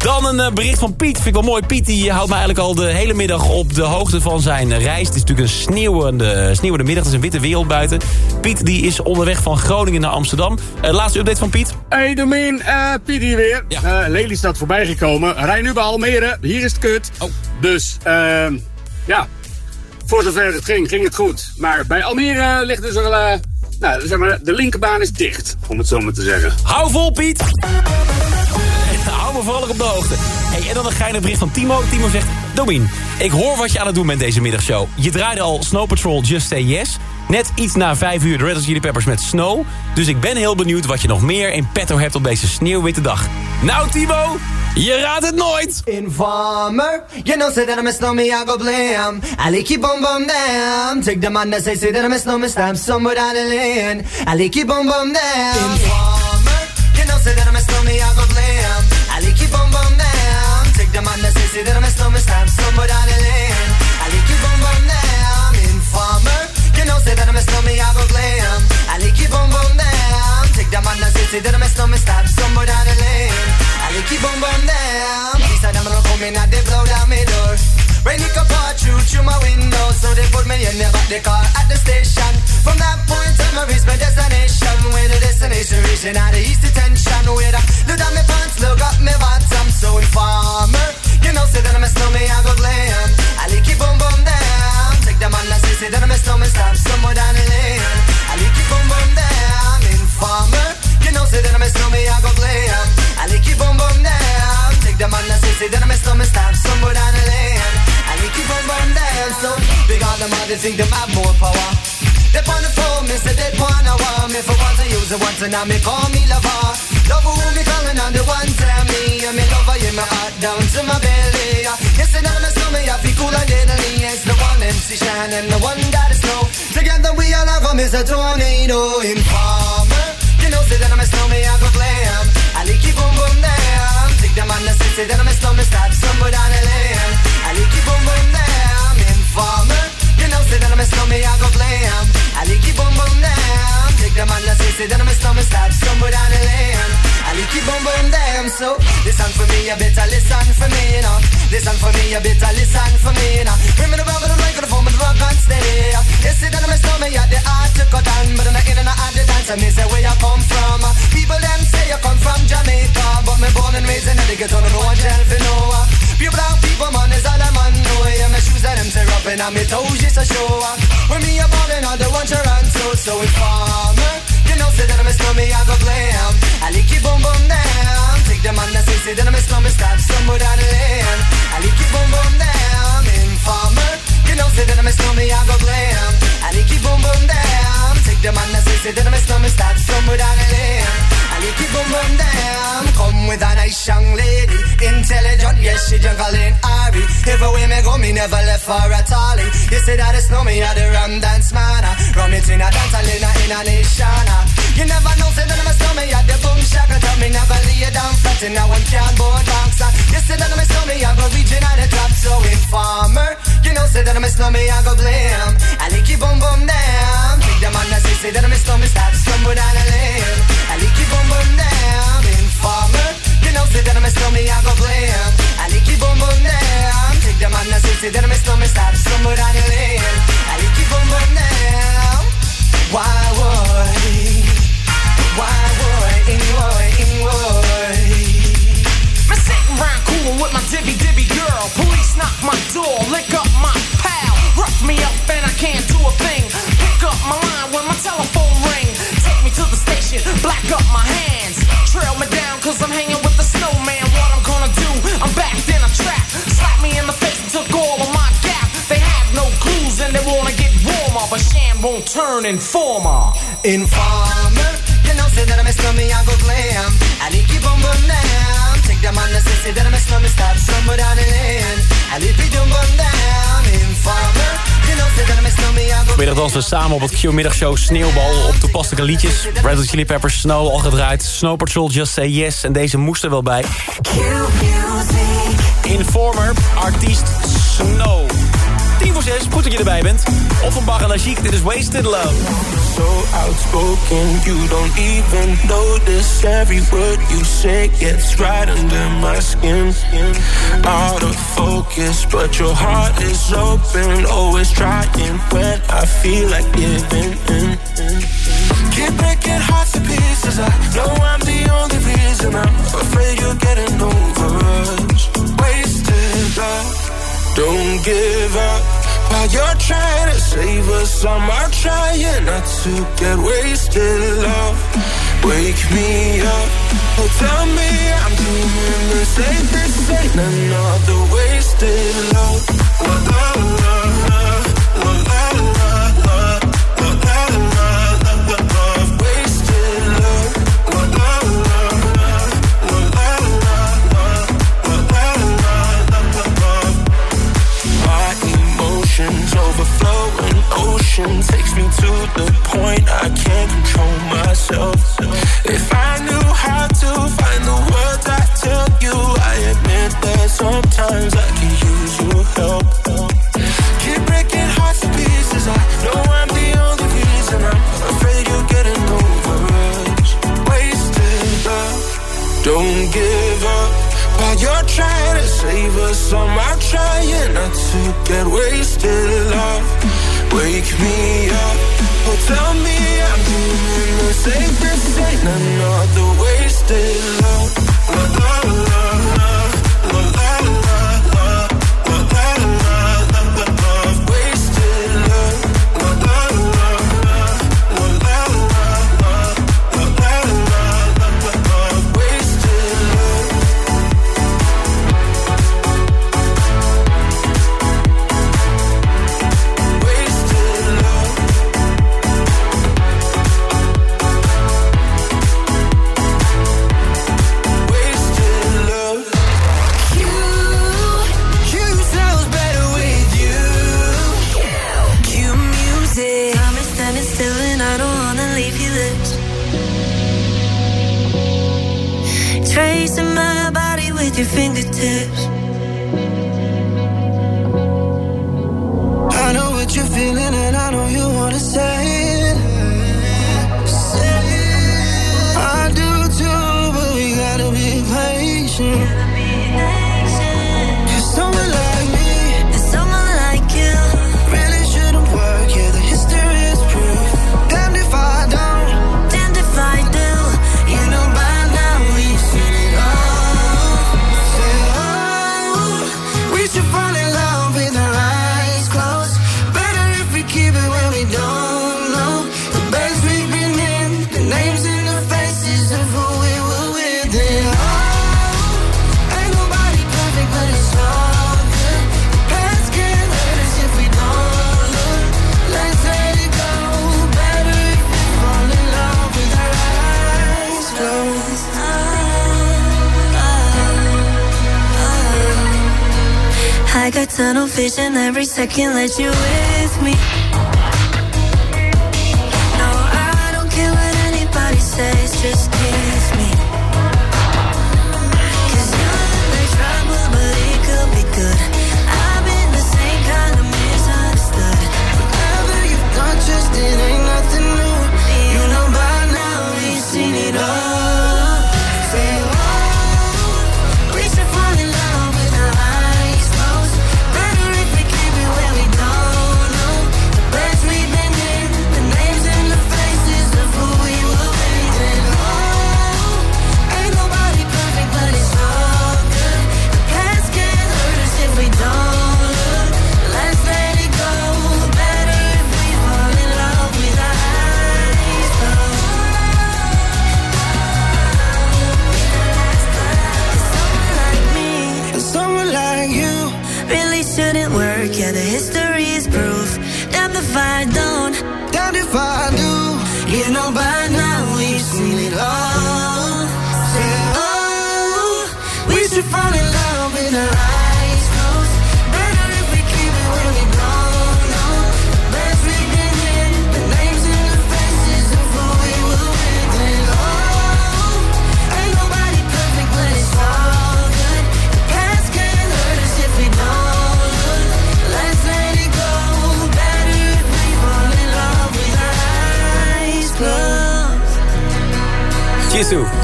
Dan een eh, bericht van Piet. Vind ik wel mooi. Piet die houdt me eigenlijk al de hele middag op de hoogte van zijn reis. Het is natuurlijk een sneeuwende, sneeuwende middag. Het is een witte wereld buiten. Piet die is onderweg van Groningen naar Amsterdam. Eh, laatste update van Piet. Hey Domien, eh Piet hier weer. Eh Lelystad voorbij gekomen. Rij nu bij Almere, hier is het kut. Dus, ehm ja, voor zover het ging, ging het goed. Maar bij Almere ligt dus al, nou, zeg maar, de linkerbaan is dicht, om het zo maar te zeggen. Hou vol, Piet! Vooral op de hoogte. Hey, en dan een geinig bericht van Timo. Timo zegt... Domien, ik hoor wat je aan het doen bent deze middagshow. Je draaide al Snow Patrol Just Say Yes. Net iets na vijf uur de Red Hot Chili Peppers met Snow. Dus ik ben heel benieuwd wat je nog meer in petto hebt op deze sneeuwwitte dag. Nou, Timo, je raadt het nooit! Informer, you know, that I'm a snowman, I go blam. I. Take the man that that I'm a somewhere down the lane. I say that I'm a snowman, I go blam. I like keep on bum down. Take the man that say, say that I'm a snowman, stamp somewhere down the lane. I like keep on bum down. Informer, you know, say that I'm a snowman, I go blam. I like keep on bum down. Take the man that say, say that I'm a snowman, stamp somewhere down the lane. I like keep on bum down. These are them come in blow. Rain it pour through through my window, so they put me in the back the car at the station. From that point on, I reach my destination. Where the destination reaching out the east detention. Where the look down my pants, look up my bottom. So informer, you know, say that I'm a snowman, I go glam. I like keep on bum down. Take the man that say, that I'm a snowman, stop somewhere down the lane. I like keep on bum down. Informer, you know, say that I'm a snowman, I go glam. I like keep on bum down. Take the man that say, say that I'm a snowman, stop somewhere down the lane. I keep on bum down. So big on them, they think them have more power. They on the phone, me say they wanna want me for once I use it once and now me call me lover. Love who me calling on the one tell me and me lover in my heart down to my belly. Yes, and I'm a snowman, I feel cool and deadly. It's the one MC Shine and the one that is snow. Together we all have a a tornado informer. Say, that I'm a snowman, stop somewhere down the lane. I like keep boom boom down. So listen for me, you better listen for me, you know. Listen for me, you better listen for me, you know. Bring me the rubber, the microphone, but the rock and steady. You say that I'm a snowman, yeah, the art to cut down, but I'm not in and out the dance, and me say where you come from. People them say you come from Jamaica, but me born and raised in the ghetto, no one tell for no. Pure brown people, man, is all I'm on. know. Yeah, my shoes and them tear up, and on me toes just a show. When me a ballin', all the you run so, so informer. You know, say that I'm a snowman, I go glam. I like it boom boom down. Take the man that say, say that I'm a snowman, stop somewhere down the lane. I like it boom boom down. Informer. You know, say that I'm a snowman, I go glam. I like it boom boom down. Take the man that say, say that I'm a snowman, stop somewhere down the lane. I boom boom down. Come with a nice young lady, intelligent, yes she juggling Ari. Everywhere me go, me never left for a tally. You say that it's no me, I the rum dance man. Rum it in a dance, I in a, in a nation. You never know, say that I'm a snowman, yeah, the boom shaka. Tell me never lay down flat in a one cardboard box. You say that I'm a snowman, I go reaching at the top, so informer. You know, say that I'm a snowman, I go blame. I like it boom boom them man say say that I'm a Demanda se sei därmed som en stadsdröm och där jag lev Jag ligger bombonär, min farmer. Du know sig därmed som en jag går blem Jag ligger bombonär Demanda se sei därmed I'm a och där jag lev Jag ligger bombonär Why worry? Why worry? In worry, in worry. I'm sitting round coolin' with my dibby dibby girl. Police knock my door, lick won't turn informer. Informer, you know, say that I'm a slummy, I go glam. I need keep on burn down. Take them on the say that I'm a slummy, stop somewhere down the lane. I need be done burn down. Informer. Middag dansen we samen op het Q-middagshow Sneeuwbal op toepasselijke liedjes. Red Hot Chili Peppers, Snow al gedraaid, Snow Patrol, Just Say Yes en deze moest er wel bij. Informer, artiest Snow succes. Goed dat je erbij bent. Offenbach en Ashik, dit is Wasted Love. So outspoken, you don't even notice every word you say gets right under my skin. Out of focus, but your heart is open, always trying when I feel like giving in. Keep breaking hearts to pieces, I know I'm the only reason I'm afraid you're getting over. Wasted love. Don't give up while you're trying to save us. I'm trying not to get wasted, love. Wake me up, oh tell me I'm doing the this Ain't another wasted love. Oh, oh, oh, overflowing ocean takes me to the point I can't control myself. tunnel vision every second that you with me.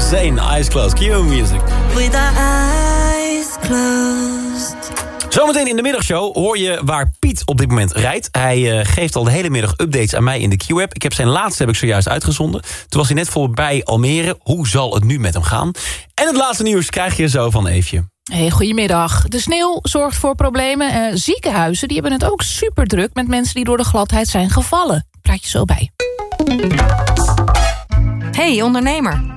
Zayn, Eyes Closed, Q Music. With our eyes closed. Zometeen in de middagshow hoor je waar Piet op dit moment rijdt. Hij eh, geeft al de hele middag updates aan mij in de Q-app. Ik heb zijn laatste heb ik zojuist uitgezonden. Toen was hij net voorbij Almere. Hoe zal het nu met hem gaan? En het laatste nieuws krijg je zo van Eefje. Hey, goedemiddag. De sneeuw zorgt voor problemen. Eh, ziekenhuizen die hebben het ook super druk met mensen die door de gladheid zijn gevallen. Praat je zo bij. Hey ondernemer,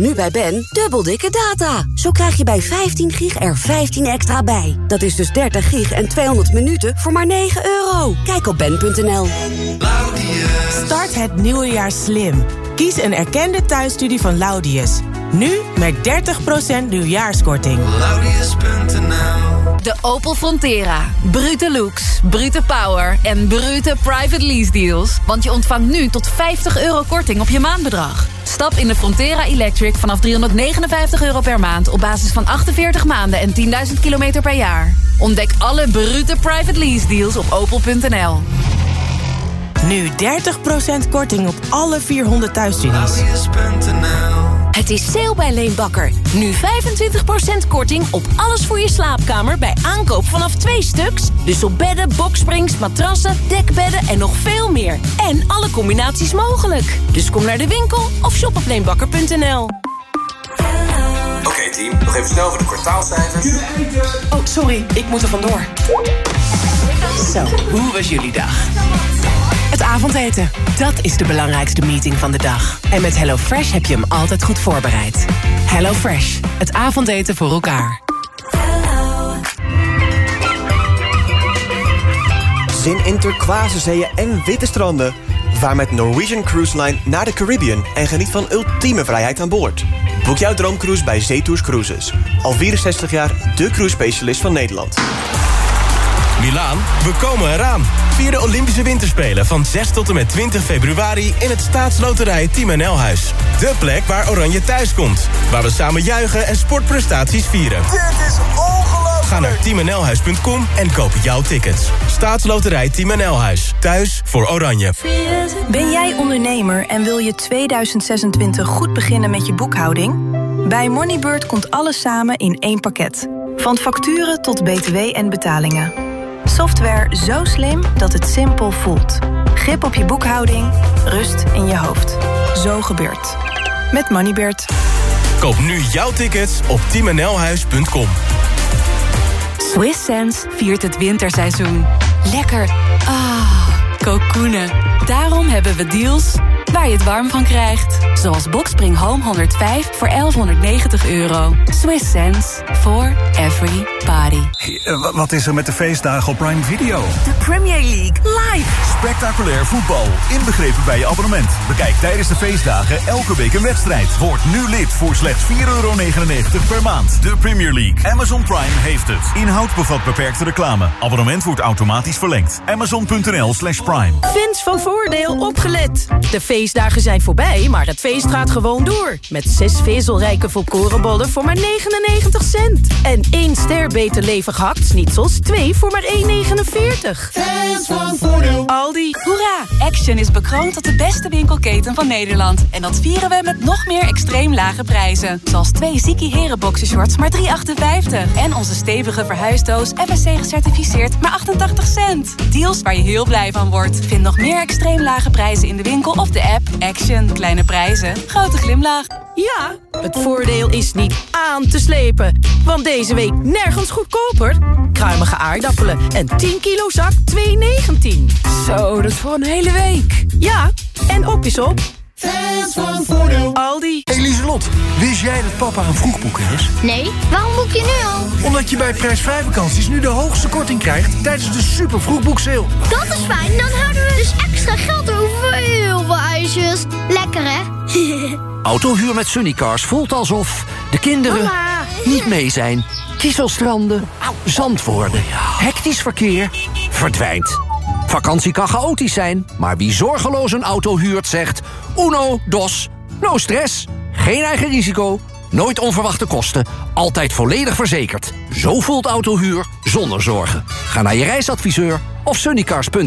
Nu bij Ben, dubbel dikke data. Zo krijg je bij 15 gig er 15 extra bij. Dat is dus 30 gig en 200 minuten voor maar 9 euro. Kijk op ben.nl. Start het nieuwe jaar slim. Kies een erkende thuisstudie van Laudius. Nu met 30% nieuwjaarskorting. De Opel Frontera. Brute looks, brute power en brute private lease deals. Want je ontvangt nu tot 50 euro korting op je maandbedrag. Stap in de Frontera Electric vanaf 359 euro per maand... op basis van 48 maanden en 10.000 kilometer per jaar. Ontdek alle brute private lease deals op opel.nl. Nu 30% korting op alle 400 thuisstudies. Het is sale bij Leenbakker. Nu 25% korting op alles voor je slaapkamer bij aankoop vanaf twee stuks. Dus op bedden, boksprings, matrassen, dekbedden en nog veel meer. En alle combinaties mogelijk. Dus kom naar de winkel of shop op leenbakker.nl. Oké team, nog even snel voor de kwartaalcijfers. Oh, sorry, ik moet er vandoor. Zo, hoe was jullie dag? Het avondeten, dat is de belangrijkste meeting van de dag. En met HelloFresh heb je hem altijd goed voorbereid. HelloFresh, het avondeten voor elkaar. Zin in turquoise en witte stranden. Vaar met Norwegian Cruise Line naar de Caribbean en geniet van ultieme vrijheid aan boord. Boek jouw droomcruise bij Zetours Cruises. Al 64 jaar de cruise specialist van Nederland. Milaan, we komen eraan. Vier de Olympische Winterspelen van 6 tot en met 20 februari... in het staatsloterij Team NL Huis. De plek waar Oranje thuis komt. Waar we samen juichen en sportprestaties vieren. Dit is ongelooflijk! Ga naar teamnlhuis.com en koop jouw tickets. Staatsloterij Team NL Huis. Thuis voor Oranje. Ben jij ondernemer en wil je 2026 goed beginnen met je boekhouding? Bij Moneybird komt alles samen in één pakket. Van facturen tot btw en betalingen. Software zo slim dat het simpel voelt. Grip op je boekhouding, rust in je hoofd. Zo gebeurt. Met Moneybird. Koop nu jouw tickets op teamnlhuis.com. Swiss Sense viert het winterseizoen. Lekker. Ah, kokoenen. Daarom hebben we deals waar je het warm van krijgt. Zoals Boxspring Home 105 voor 1190 euro. Swiss Sense for every party. Eh, Wat is er met de feestdagen op Prime Video? De Premier League live. Spectaculair voetbal, inbegrepen bij je abonnement. Bekijk tijdens de feestdagen elke week een wedstrijd. Word nu lid voor slechts 4,99 euro per maand. De Premier League. Amazon Prime heeft het. Inhoud bevat beperkte reclame. Abonnement wordt automatisch verlengd. Amazon.nl slash prime. Fans van Voordeel opgelet. De feestdagen zijn voorbij, maar het feest gaat gewoon door. Met zes vezelrijke volkorenbollen voor maar 99 cent. En één ster beter levig hakt-snitsels, twee voor maar 1,49. Fans van Voordeel. Aldi. Hoera! Action is bekroond tot de beste winkelketen van Nederland. En dat vieren we met nog meer extreem lage prijzen. Zoals twee Ziki Heren boxershorts maar 3,58. En onze stevige verhuisdoos FSC gecertificeerd maar 88 cent. Deals waar je heel blij van wordt. Vind nog meer extreem lage prijzen in de winkel of de app Action. Kleine prijzen, grote glimlach. Ja, het voordeel is niet aan te slepen. Want deze week nergens goedkoper. Kruimige aardappelen en 10 kilo zak 2,19. Zo, dat is voor een hele week. Ja, en op is op. Fans van Voordeel. Aldi. Hey Lieselot, wist jij dat papa een vroegboeker is? Nee, waarom boek je nu al? Omdat je bij prijsvrij vakanties nu de hoogste korting krijgt tijdens de super vroegboekseil. Dat is fijn, dan houden we dus extra geld over voor heel veel ijsjes. Lekker hè? Autohuur met Sunnycars voelt alsof de kinderen Mama. niet mee zijn. Kieselstranden, zand worden, hectisch verkeer, verdwijnt. Vakantie kan chaotisch zijn, maar wie zorgeloos een auto huurt zegt... Uno, dos, no stress, geen eigen risico, nooit onverwachte kosten... altijd volledig verzekerd. Zo voelt autohuur zonder zorgen. Ga naar je reisadviseur of sunnycars.nl.